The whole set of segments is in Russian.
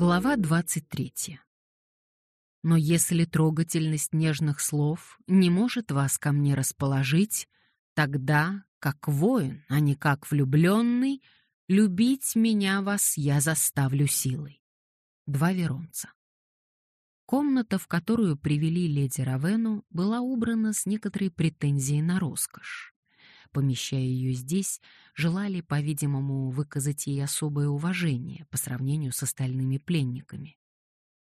Глава 23. Но если трогательность нежных слов не может вас ко мне расположить, тогда, как воин, а не как влюбленный, любить меня вас я заставлю силой. Два веронца. Комната, в которую привели леди Равену, была убрана с некоторой претензией на роскошь помещая ее здесь, желали, по-видимому, выказать ей особое уважение по сравнению с остальными пленниками.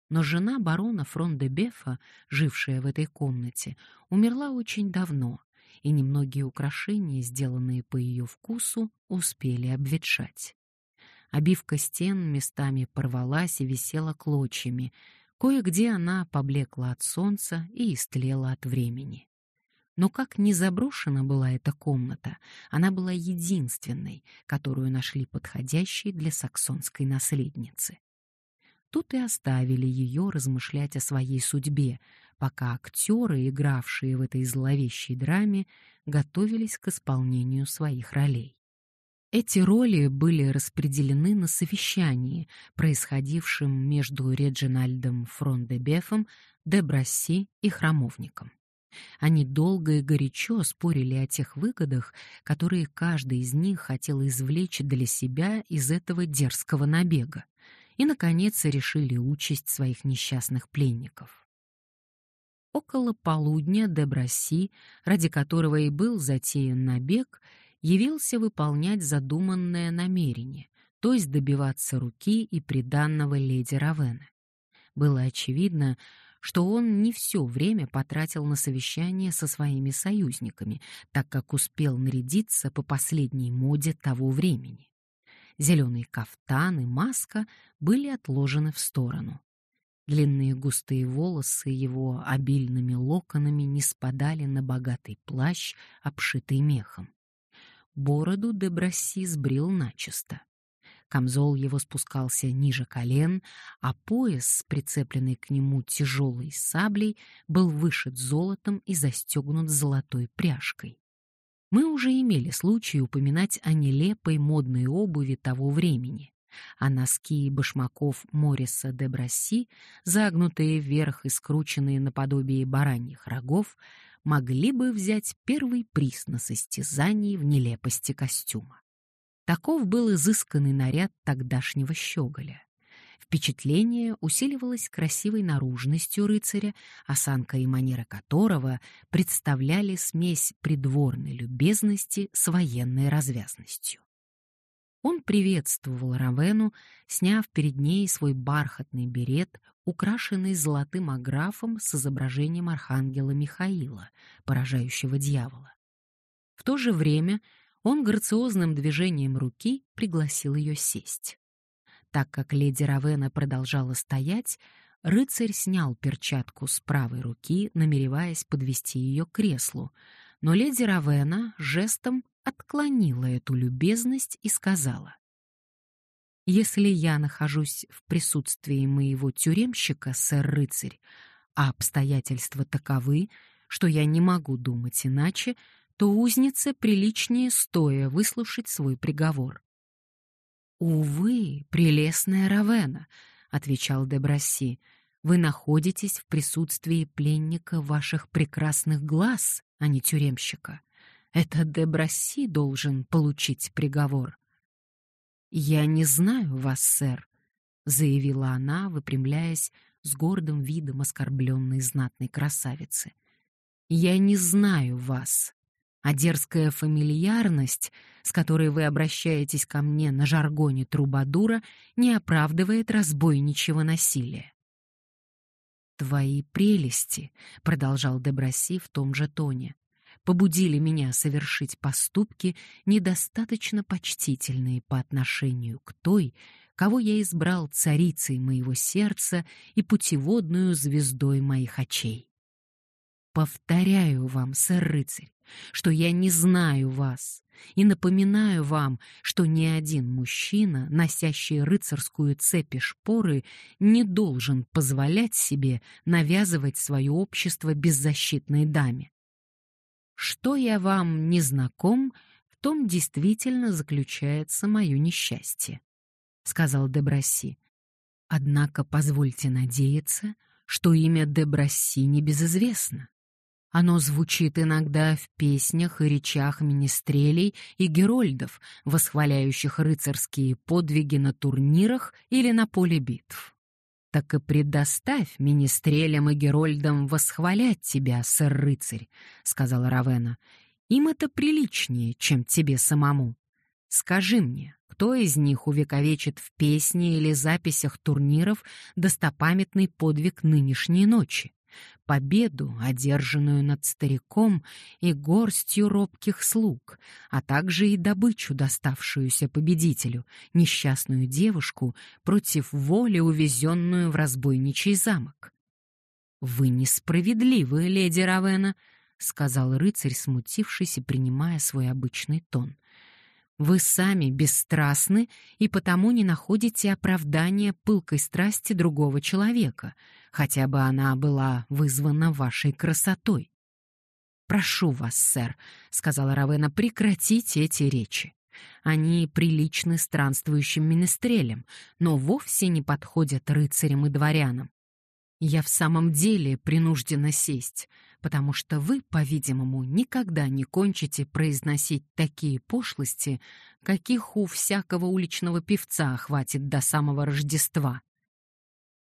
Но жена барона Фрон-де-Бефа, жившая в этой комнате, умерла очень давно, и немногие украшения, сделанные по ее вкусу, успели обветшать. Обивка стен местами порвалась и висела клочьями, кое-где она поблекла от солнца и истлела от времени. Но как не заброшена была эта комната, она была единственной, которую нашли подходящей для саксонской наследницы. Тут и оставили ее размышлять о своей судьбе, пока актеры, игравшие в этой зловещей драме, готовились к исполнению своих ролей. Эти роли были распределены на совещании, происходившем между Реджинальдом Фрон-де-Бефом, Дебрасси и Храмовником. Они долго и горячо спорили о тех выгодах, которые каждый из них хотел извлечь для себя из этого дерзкого набега, и, наконец, решили участь своих несчастных пленников. Около полудня Деброси, ради которого и был затеян набег, явился выполнять задуманное намерение, то есть добиваться руки и приданного леди Равены. Было очевидно, что он не все время потратил на совещание со своими союзниками, так как успел нарядиться по последней моде того времени. Зеленый кафтан и маска были отложены в сторону. Длинные густые волосы его обильными локонами не спадали на богатый плащ, обшитый мехом. Бороду Дебросси сбрил начисто. Камзол его спускался ниже колен, а пояс, прицепленный к нему тяжелой саблей, был вышит золотом и застегнут золотой пряжкой. Мы уже имели случай упоминать о нелепой модной обуви того времени, а носки башмаков Мориса де Брасси, загнутые вверх и скрученные наподобие бараньих рогов, могли бы взять первый приз на состязании в нелепости костюма. Таков был изысканный наряд тогдашнего щеголя. Впечатление усиливалось красивой наружностью рыцаря, осанка и манера которого представляли смесь придворной любезности с военной развязностью. Он приветствовал Равену, сняв перед ней свой бархатный берет, украшенный золотым аграфом с изображением архангела Михаила, поражающего дьявола. В то же время он грациозным движением руки пригласил ее сесть. Так как леди Равена продолжала стоять, рыцарь снял перчатку с правой руки, намереваясь подвести ее к креслу, но леди Равена жестом отклонила эту любезность и сказала: если я нахожусь в присутствии моего тюремщика, сэр-рыцарь, а обстоятельства таковы, что я не могу думать иначе, то узнице приличнее стоя выслушать свой приговор. «Увы, прелестная Равена», — отвечал Дебрасси, — «вы находитесь в присутствии пленника ваших прекрасных глаз, а не тюремщика. Это Дебрасси должен получить приговор». «Я не знаю вас, сэр», — заявила она, выпрямляясь с гордым видом оскорбленной знатной красавицы. «Я не знаю вас, а дерзкая фамильярность, с которой вы обращаетесь ко мне на жаргоне трубадура, не оправдывает разбойничьего насилия. «Твои прелести», — продолжал Деброси в том же тоне, побудили меня совершить поступки, недостаточно почтительные по отношению к той, кого я избрал царицей моего сердца и путеводную звездой моих очей. Повторяю вам, сэр-рыцарь, что я не знаю вас, и напоминаю вам, что ни один мужчина, носящий рыцарскую цепь и шпоры, не должен позволять себе навязывать свое общество беззащитной даме. Что я вам не знаком, в том действительно заключается мое несчастье, — сказал Деброси. Однако позвольте надеяться, что имя Дебрасси не безызвестно. Оно звучит иногда в песнях и речах министрелей и герольдов, восхваляющих рыцарские подвиги на турнирах или на поле битв. Так и предоставь министрелям и герольдам восхвалять тебя, сэр-рыцарь, — сказала Равена. Им это приличнее, чем тебе самому. Скажи мне, кто из них увековечит в песне или записях турниров достопамятный подвиг нынешней ночи? Победу, одержанную над стариком и горстью робких слуг, а также и добычу, доставшуюся победителю, несчастную девушку, против воли увезенную в разбойничий замок. «Вы несправедливы, леди Равена», — сказал рыцарь, смутившись и принимая свой обычный тон. Вы сами бесстрастны и потому не находите оправдания пылкой страсти другого человека, хотя бы она была вызвана вашей красотой. «Прошу вас, сэр», — сказала Равена, — «прекратите эти речи. Они приличны странствующим министрелям, но вовсе не подходят рыцарям и дворянам. Я в самом деле принуждена сесть, потому что вы, по-видимому, никогда не кончите произносить такие пошлости, каких у всякого уличного певца хватит до самого Рождества.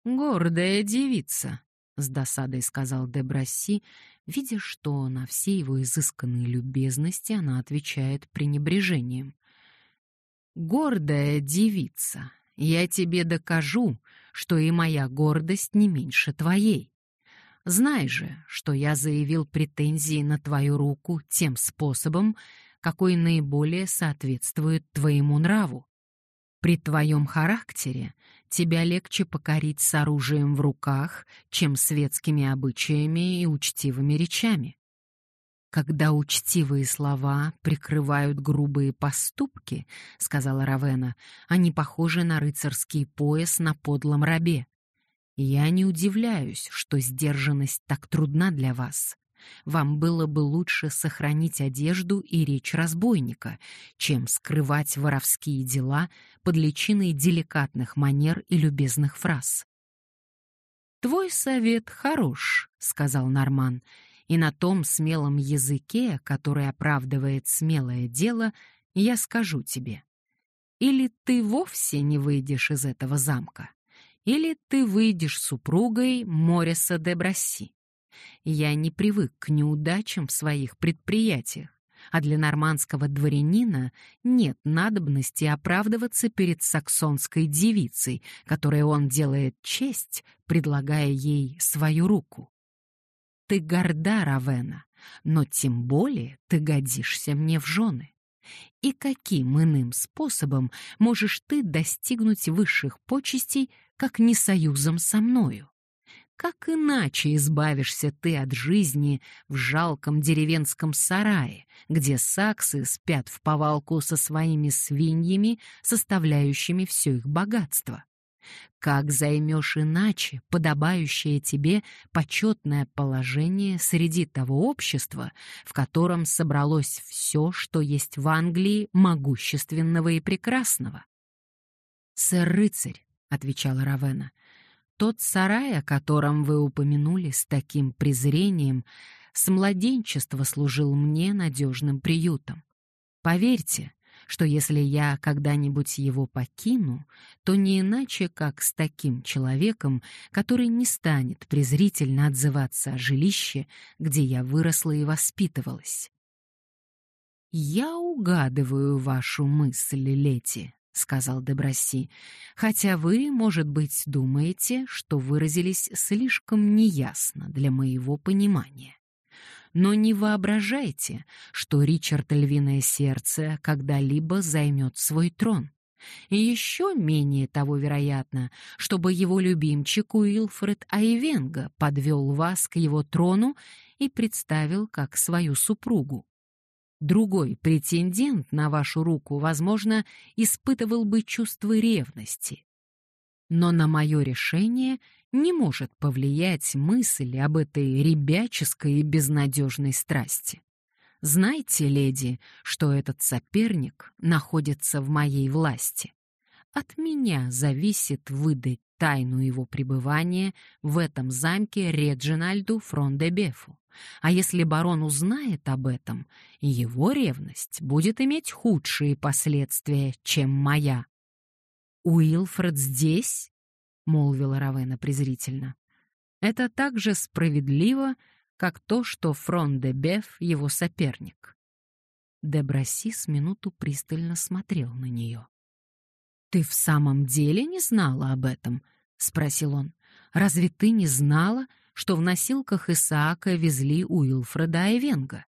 «Гордая девица», — с досадой сказал Дебрасси, видя, что на все его изысканные любезности она отвечает пренебрежением. «Гордая девица, я тебе докажу, что и моя гордость не меньше твоей. Знай же, что я заявил претензии на твою руку тем способом, какой наиболее соответствует твоему нраву. При твоем характере тебя легче покорить с оружием в руках, чем светскими обычаями и учтивыми речами. Когда учтивые слова прикрывают грубые поступки, сказала Равена, они похожи на рыцарский пояс на подлом рабе. Я не удивляюсь, что сдержанность так трудна для вас. Вам было бы лучше сохранить одежду и речь разбойника, чем скрывать воровские дела под личиной деликатных манер и любезных фраз. «Твой совет хорош», — сказал Норман, «и на том смелом языке, который оправдывает смелое дело, я скажу тебе. Или ты вовсе не выйдешь из этого замка, или ты выйдешь супругой Мориса де Брасси. Я не привык к неудачам в своих предприятиях, а для нормандского дворянина нет надобности оправдываться перед саксонской девицей, которой он делает честь, предлагая ей свою руку. Ты горда, Равена, но тем более ты годишься мне в жены. И каким иным способом можешь ты достигнуть высших почестей, как не союзом со мною? Как иначе избавишься ты от жизни в жалком деревенском сарае, где саксы спят в повалку со своими свиньями, составляющими все их богатство? Как займешь иначе подобающее тебе почетное положение среди того общества, в котором собралось все, что есть в Англии могущественного и прекрасного? «Сэр-рыцарь», — отвечала Равена, — «тот сарай, о котором вы упомянули с таким презрением, с младенчества служил мне надежным приютом. Поверьте, что если я когда-нибудь его покину, то не иначе, как с таким человеком, который не станет презрительно отзываться о жилище, где я выросла и воспитывалась. «Я угадываю вашу мысль, Лети», — сказал Деброси, «хотя вы, может быть, думаете, что выразились слишком неясно для моего понимания. Но не воображайте, что Ричард Львиное Сердце когда-либо займет свой трон. И еще менее того вероятно, чтобы его любимчик Уилфред Айвенга подвел вас к его трону и представил как свою супругу. Другой претендент на вашу руку, возможно, испытывал бы чувство ревности. Но на мое решение не может повлиять мысль об этой ребяческой и безнадежной страсти. Знайте, леди, что этот соперник находится в моей власти. От меня зависит выдать тайну его пребывания в этом замке Реджинальду Фрондебефу. А если барон узнает об этом, его ревность будет иметь худшие последствия, чем моя. «Уилфред здесь?» — молвила Равена презрительно. «Это так же справедливо, как то, что Фрондебеф — его соперник». Деброси с минуту пристально смотрел на нее. «Ты в самом деле не знала об этом?» — спросил он. «Разве ты не знала, что в носилках Исаака везли Уилфреда Айвенга?»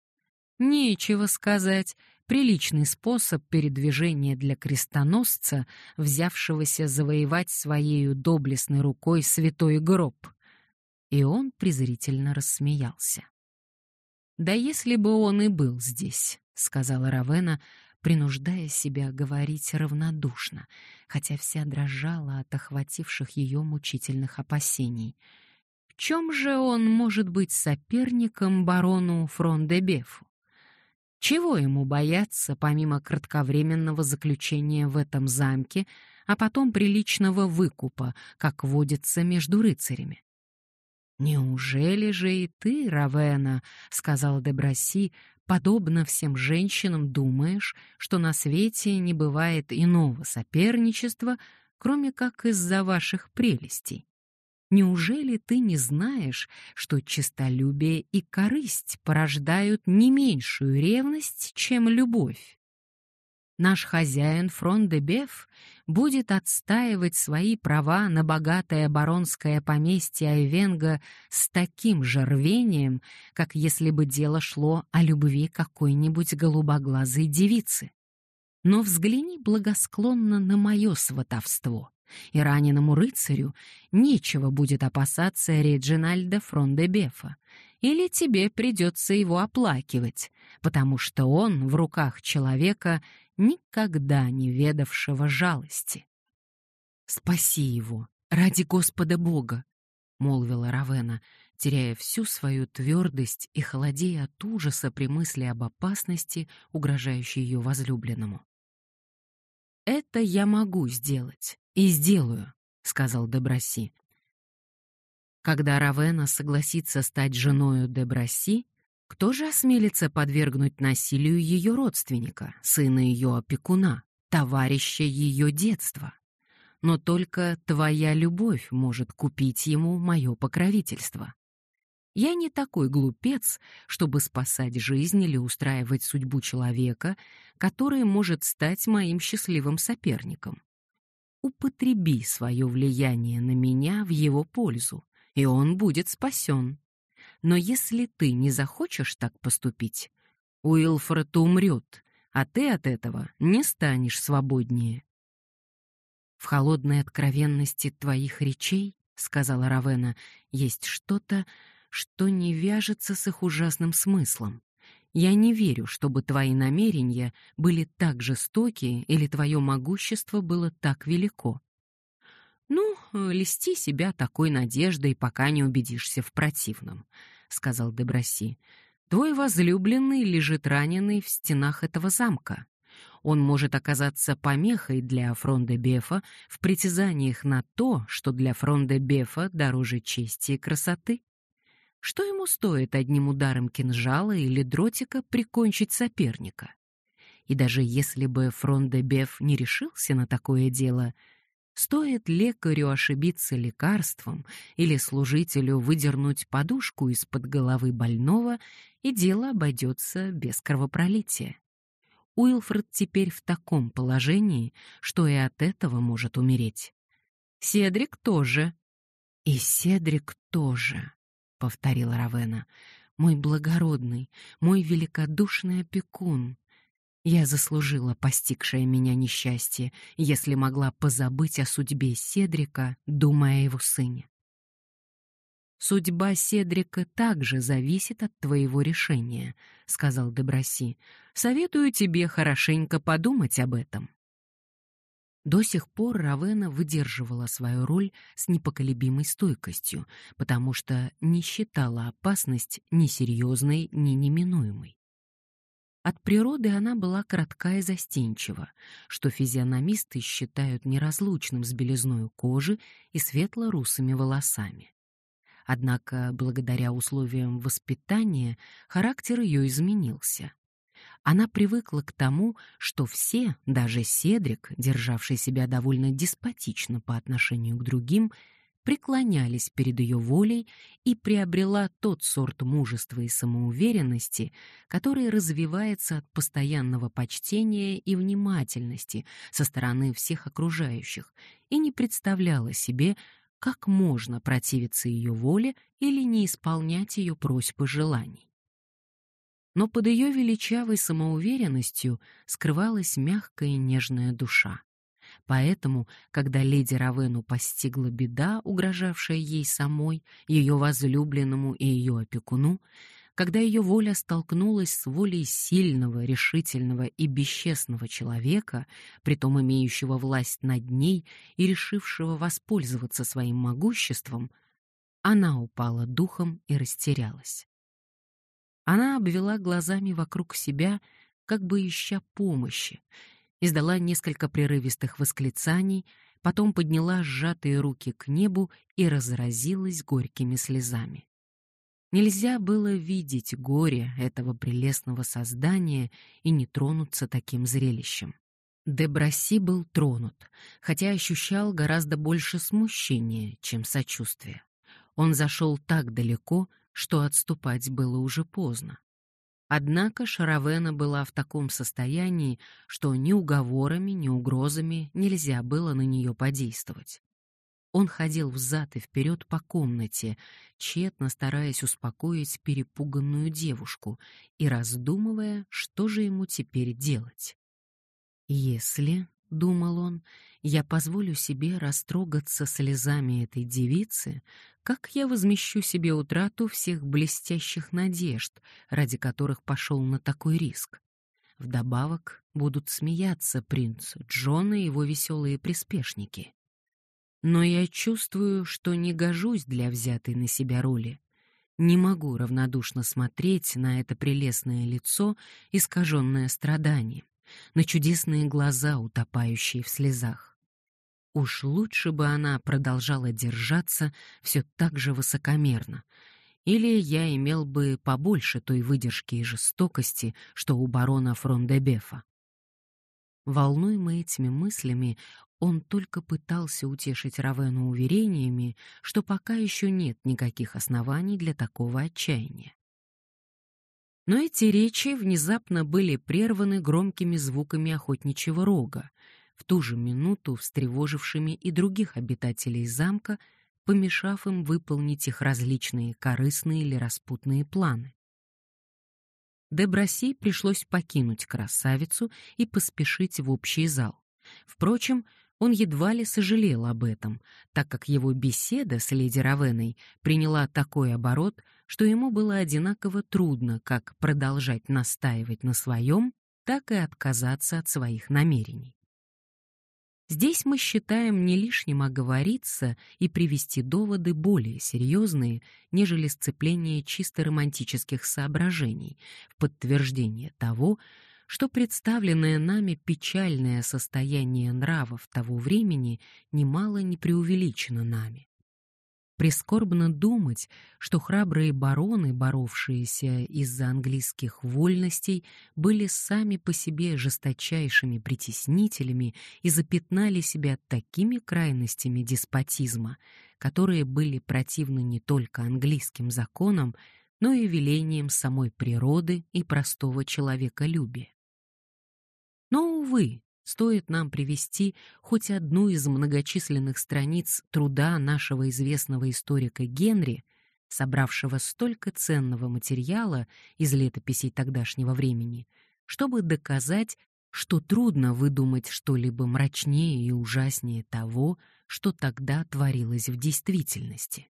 «Нечего сказать. Приличный способ передвижения для крестоносца, взявшегося завоевать своей доблестной рукой святой гроб». И он презрительно рассмеялся. «Да если бы он и был здесь», — сказала Равена, принуждая себя говорить равнодушно, хотя вся дрожала от охвативших ее мучительных опасений. В чем же он может быть соперником барону Фрондебефу? Чего ему бояться, помимо кратковременного заключения в этом замке, а потом приличного выкупа, как водится между рыцарями? «Неужели же и ты, Равена, — сказал Деброси, подобно всем женщинам, думаешь, что на свете не бывает иного соперничества, кроме как из-за ваших прелестей? Неужели ты не знаешь, что честолюбие и корысть порождают не меньшую ревность, чем любовь? Наш хозяин Фрондебеф будет отстаивать свои права на богатое баронское поместье Айвенга с таким же рвением, как если бы дело шло о любви какой-нибудь голубоглазой девицы. Но взгляни благосклонно на мое сватовство, и раненому рыцарю нечего будет опасаться Реджинальда Фрондебефа, или тебе придется его оплакивать, потому что он в руках человека никогда не ведавшего жалости. «Спаси его, ради Господа Бога!» — молвила Равена, теряя всю свою твердость и холодея от ужаса при мысли об опасности, угрожающей ее возлюбленному. «Это я могу сделать, и сделаю», — сказал Деброси. Когда Равена согласится стать женою Деброси, кто же осмелится подвергнуть насилию ее родственника, сына ее опекуна, товарища ее детства? Но только твоя любовь может купить ему мое покровительство. Я не такой глупец, чтобы спасать жизнь или устраивать судьбу человека, который может стать моим счастливым соперником. Употреби свое влияние на меня в его пользу, и он будет спасен. Но если ты не захочешь так поступить, Уилфред умрет, а ты от этого не станешь свободнее. В холодной откровенности твоих речей, сказала Равена, есть что-то, что не вяжется с их ужасным смыслом. Я не верю, чтобы твои намерения были так жестоки или твое могущество было так велико. «Ну, листи себя такой надеждой, пока не убедишься в противном», — сказал Деброси. «Твой возлюбленный лежит раненый в стенах этого замка. Он может оказаться помехой для Фронде-Бефа в притязаниях на то, что для Фронде-Бефа дороже чести и красоты. Что ему стоит одним ударом кинжала или дротика прикончить соперника? И даже если бы Фронде-Беф не решился на такое дело — Стоит лекарю ошибиться лекарством или служителю выдернуть подушку из-под головы больного, и дело обойдется без кровопролития. Уилфред теперь в таком положении, что и от этого может умереть. Седрик тоже. И Седрик тоже, повторила Равена. Мой благородный, мой великодушный опекун. Я заслужила постигшее меня несчастье, если могла позабыть о судьбе Седрика, думая о его сыне. «Судьба Седрика также зависит от твоего решения», — сказал Деброси. «Советую тебе хорошенько подумать об этом». До сих пор Равена выдерживала свою роль с непоколебимой стойкостью, потому что не считала опасность ни серьезной, ни неминуемой. От природы она была коротка и застенчива, что физиономисты считают неразлучным с белизной кожи и светло-русыми волосами. Однако, благодаря условиям воспитания, характер ее изменился. Она привыкла к тому, что все, даже Седрик, державший себя довольно деспотично по отношению к другим, преклонялись перед ее волей и приобрела тот сорт мужества и самоуверенности, который развивается от постоянного почтения и внимательности со стороны всех окружающих, и не представляла себе, как можно противиться ее воле или не исполнять ее просьбы желаний. Но под ее величавой самоуверенностью скрывалась мягкая и нежная душа. Поэтому, когда леди Равену постигла беда, угрожавшая ей самой, ее возлюбленному и ее опекуну, когда ее воля столкнулась с волей сильного, решительного и бесчестного человека, притом имеющего власть над ней и решившего воспользоваться своим могуществом, она упала духом и растерялась. Она обвела глазами вокруг себя, как бы ища помощи, издала несколько прерывистых восклицаний, потом подняла сжатые руки к небу и разразилась горькими слезами. Нельзя было видеть горе этого прелестного создания и не тронуться таким зрелищем. Деброси был тронут, хотя ощущал гораздо больше смущения, чем сочувствия. Он зашел так далеко, что отступать было уже поздно. Однако Шаравена была в таком состоянии, что ни уговорами, ни угрозами нельзя было на нее подействовать. Он ходил взад и вперед по комнате, тщетно стараясь успокоить перепуганную девушку и раздумывая, что же ему теперь делать. «Если, — думал он, — я позволю себе растрогаться слезами этой девицы, как я возмещу себе утрату всех блестящих надежд, ради которых пошел на такой риск? Вдобавок будут смеяться принц Джон и его веселые приспешники. Но я чувствую, что не гожусь для взятой на себя роли. Не могу равнодушно смотреть на это прелестное лицо, искаженное страданием, на чудесные глаза, утопающие в слезах. Уж лучше бы она продолжала держаться все так же высокомерно. Или я имел бы побольше той выдержки и жестокости, что у барона Фрондебефа. Волнуемый этими мыслями, он только пытался утешить Равену уверениями, что пока еще нет никаких оснований для такого отчаяния. Но эти речи внезапно были прерваны громкими звуками охотничьего рога, в ту же минуту встревожившими и других обитателей замка, помешав им выполнить их различные корыстные или распутные планы. Деброси пришлось покинуть красавицу и поспешить в общий зал. Впрочем, он едва ли сожалел об этом, так как его беседа с леди Равеной приняла такой оборот, что ему было одинаково трудно как продолжать настаивать на своем, так и отказаться от своих намерений. Здесь мы считаем не лишним оговориться и привести доводы более серьезные, нежели сцепление чисто романтических соображений в подтверждение того, что представленное нами печальное состояние нравов того времени немало не преувеличено нами. Прискорбно думать, что храбрые бароны, боровшиеся из-за английских вольностей, были сами по себе жесточайшими притеснителями и запятнали себя такими крайностями деспотизма, которые были противны не только английским законам, но и велениям самой природы и простого человеколюбия. Увы, стоит нам привести хоть одну из многочисленных страниц труда нашего известного историка Генри, собравшего столько ценного материала из летописей тогдашнего времени, чтобы доказать, что трудно выдумать что-либо мрачнее и ужаснее того, что тогда творилось в действительности.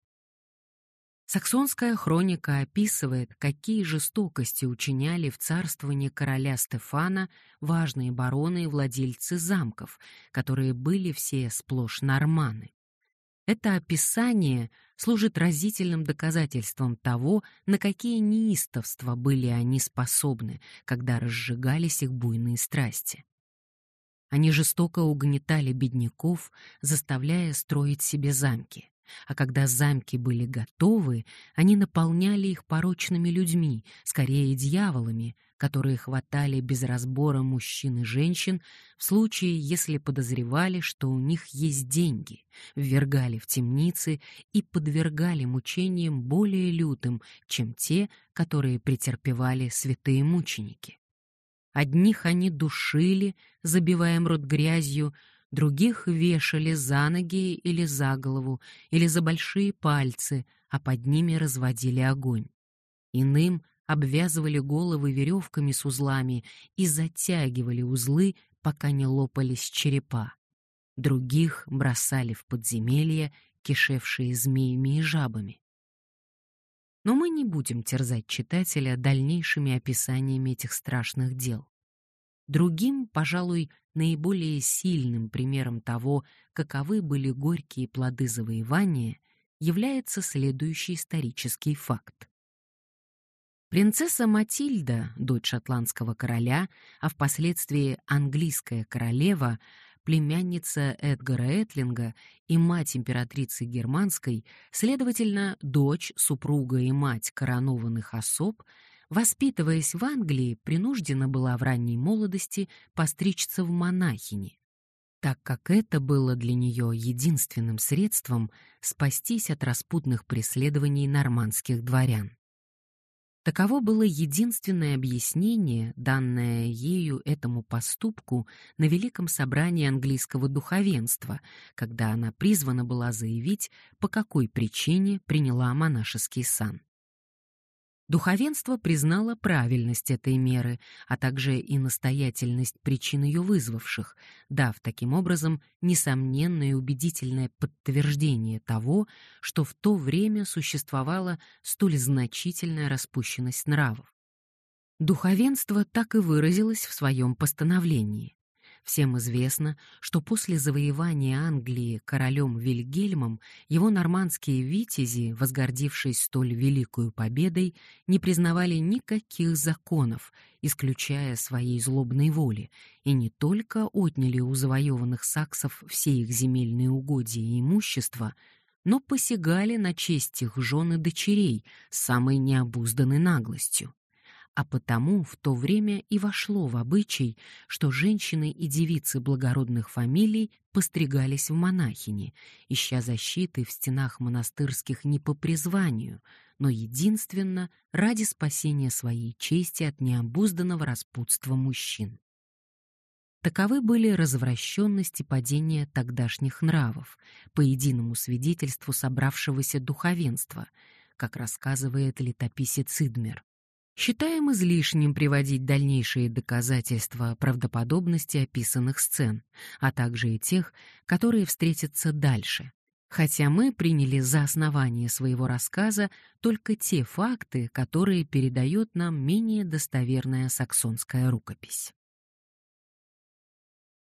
Саксонская хроника описывает, какие жестокости учиняли в царствовании короля Стефана важные бароны и владельцы замков, которые были все сплошь норманы. Это описание служит разительным доказательством того, на какие неистовства были они способны, когда разжигались их буйные страсти. Они жестоко угнетали бедняков, заставляя строить себе замки. А когда замки были готовы, они наполняли их порочными людьми, скорее дьяволами, которые хватали без разбора мужчин и женщин в случае, если подозревали, что у них есть деньги, ввергали в темницы и подвергали мучениям более лютым, чем те, которые претерпевали святые мученики. Одних они душили, забивая рот грязью, других вешали за ноги или за голову, или за большие пальцы, а под ними разводили огонь. Иным обвязывали головы веревками с узлами и затягивали узлы, пока не лопались черепа. Других бросали в подземелья, кишевшие змеями и жабами. Но мы не будем терзать читателя дальнейшими описаниями этих страшных дел. Другим, пожалуй, наиболее сильным примером того, каковы были горькие плоды завоевания, является следующий исторический факт. Принцесса Матильда, дочь шотландского короля, а впоследствии английская королева, племянница Эдгара Этлинга и мать императрицы германской, следовательно, дочь, супруга и мать коронованных особ, воспитываясь в Англии, принуждена была в ранней молодости постричься в монахини, так как это было для нее единственным средством спастись от распутных преследований нормандских дворян. Таково было единственное объяснение, данное ею этому поступку на Великом собрании английского духовенства, когда она призвана была заявить, по какой причине приняла монашеский сан. Духовенство признало правильность этой меры, а также и настоятельность причин ее вызвавших, дав таким образом несомненное и убедительное подтверждение того, что в то время существовала столь значительная распущенность нравов. Духовенство так и выразилось в своем постановлении. Всем известно, что после завоевания Англии королем Вильгельмом его нормандские витязи, возгордившись столь великою победой, не признавали никаких законов, исключая своей злобной воли, и не только отняли у завоеванных саксов все их земельные угодья и имущество, но посягали на честь их жен и дочерей с самой необузданной наглостью а потому в то время и вошло в обычай, что женщины и девицы благородных фамилий постригались в монахини, ища защиты в стенах монастырских не по призванию, но единственно ради спасения своей чести от необузданного распутства мужчин. Таковы были развращенность и падение тогдашних нравов, по единому свидетельству собравшегося духовенства, как рассказывает летописец Идмер. Считаем излишним приводить дальнейшие доказательства правдоподобности описанных сцен, а также и тех, которые встретятся дальше, хотя мы приняли за основание своего рассказа только те факты, которые передает нам менее достоверная саксонская рукопись.